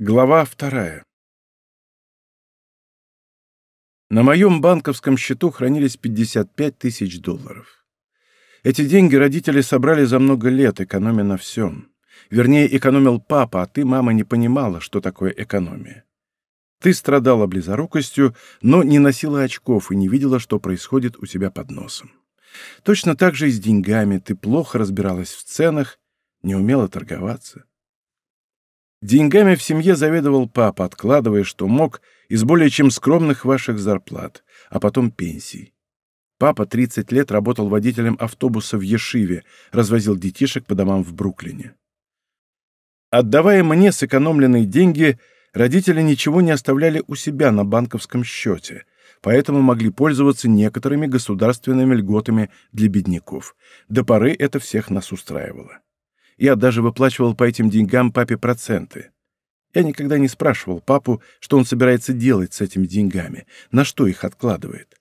Глава вторая. На моем банковском счету хранились 55 тысяч долларов. Эти деньги родители собрали за много лет, экономя на всем. Вернее, экономил папа, а ты, мама, не понимала, что такое экономия. Ты страдала близорукостью, но не носила очков и не видела, что происходит у тебя под носом. Точно так же и с деньгами ты плохо разбиралась в ценах, не умела торговаться. Деньгами в семье заведовал папа, откладывая, что мог, из более чем скромных ваших зарплат, а потом пенсий. Папа 30 лет работал водителем автобуса в Ешиве, развозил детишек по домам в Бруклине. Отдавая мне сэкономленные деньги, родители ничего не оставляли у себя на банковском счете, поэтому могли пользоваться некоторыми государственными льготами для бедняков. До поры это всех нас устраивало. Я даже выплачивал по этим деньгам папе проценты. Я никогда не спрашивал папу, что он собирается делать с этими деньгами, на что их откладывает.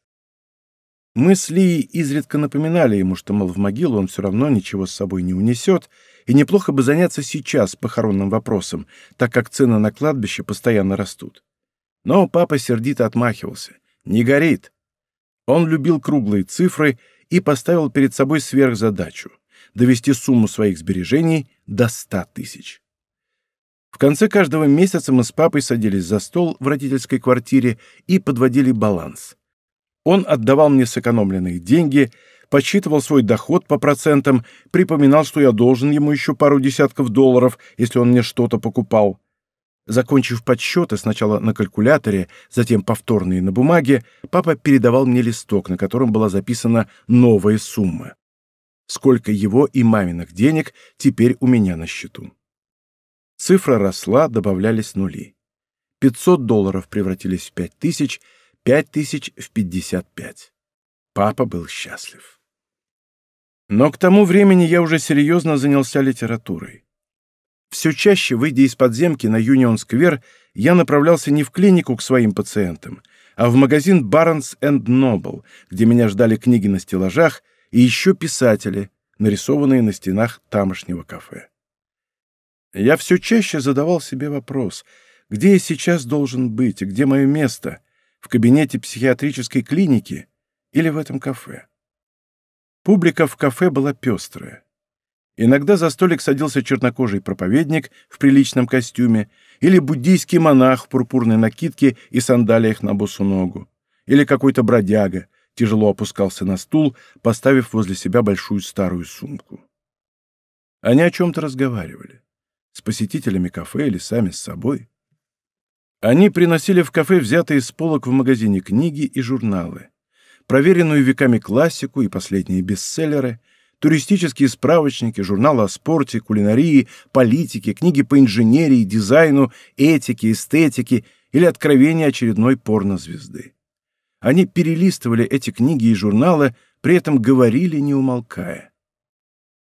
Мы с Лией изредка напоминали ему, что, мол, в могилу он все равно ничего с собой не унесет, и неплохо бы заняться сейчас похоронным вопросом, так как цены на кладбище постоянно растут. Но папа сердито отмахивался. «Не горит!» Он любил круглые цифры и поставил перед собой сверхзадачу довести сумму своих сбережений до ста тысяч. В конце каждого месяца мы с папой садились за стол в родительской квартире и подводили баланс. Он отдавал мне сэкономленные деньги, подсчитывал свой доход по процентам, припоминал, что я должен ему еще пару десятков долларов, если он мне что-то покупал. Закончив подсчеты сначала на калькуляторе, затем повторные на бумаге, папа передавал мне листок, на котором была записана новая сумма сколько его и маминых денег теперь у меня на счету. Цифра росла, добавлялись нули. 500 долларов превратились в 5000, 5000 в 55. Папа был счастлив. Но к тому времени я уже серьезно занялся литературой. Все чаще, выйдя из подземки на Юнион-сквер, я направлялся не в клинику к своим пациентам, а в магазин Barnes Noble, где меня ждали книги на стеллажах, и еще писатели, нарисованные на стенах тамошнего кафе. Я все чаще задавал себе вопрос, где я сейчас должен быть и где мое место, в кабинете психиатрической клиники или в этом кафе. Публика в кафе была пестрая. Иногда за столик садился чернокожий проповедник в приличном костюме или буддийский монах в пурпурной накидке и сандалиях на босу ногу, или какой-то бродяга, тяжело опускался на стул, поставив возле себя большую старую сумку. Они о чем-то разговаривали. С посетителями кафе или сами с собой. Они приносили в кафе взятые с полок в магазине книги и журналы, проверенную веками классику и последние бестселлеры, туристические справочники, журналы о спорте, кулинарии, политике, книги по инженерии, дизайну, этике, эстетике или откровения очередной порнозвезды. Они перелистывали эти книги и журналы, при этом говорили, не умолкая.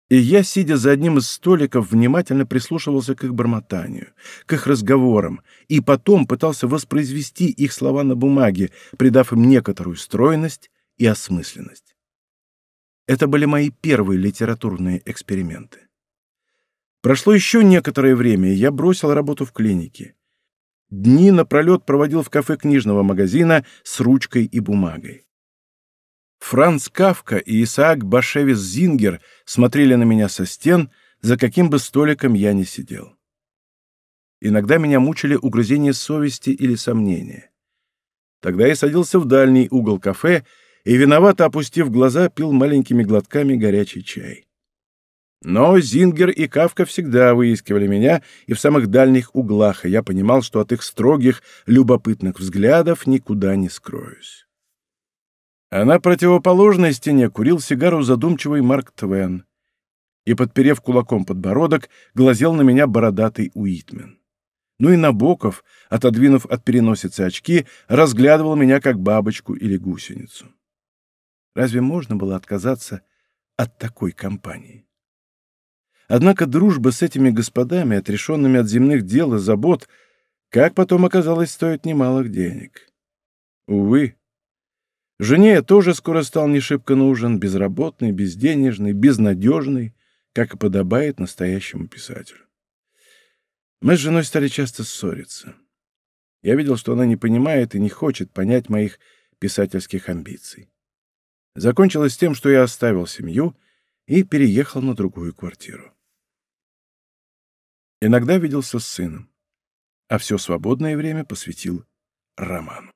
И я, сидя за одним из столиков, внимательно прислушивался к их бормотанию, к их разговорам, и потом пытался воспроизвести их слова на бумаге, придав им некоторую стройность и осмысленность. Это были мои первые литературные эксперименты. Прошло еще некоторое время, и я бросил работу в клинике. Дни напролет проводил в кафе книжного магазина с ручкой и бумагой. Франц Кавка и Исаак Башевис Зингер смотрели на меня со стен, за каким бы столиком я ни сидел. Иногда меня мучили угрызения совести или сомнения. Тогда я садился в дальний угол кафе и, виновато опустив глаза, пил маленькими глотками горячий чай. Но Зингер и Кавка всегда выискивали меня, и в самых дальних углах, и я понимал, что от их строгих, любопытных взглядов никуда не скроюсь. А на противоположной стене курил сигару задумчивый Марк Твен и, подперев кулаком подбородок, глазел на меня бородатый Уитмен. Ну и Набоков, отодвинув от переносицы очки, разглядывал меня как бабочку или гусеницу. Разве можно было отказаться от такой компании? Однако дружба с этими господами, отрешенными от земных дел и забот, как потом оказалось, стоит немалых денег. Увы. Жене я тоже скоро стал не шибко нужен, безработный, безденежный, безнадежный, как и подобает настоящему писателю. Мы с женой стали часто ссориться. Я видел, что она не понимает и не хочет понять моих писательских амбиций. Закончилось тем, что я оставил семью и переехал на другую квартиру. Иногда виделся с сыном, а все свободное время посвятил роману.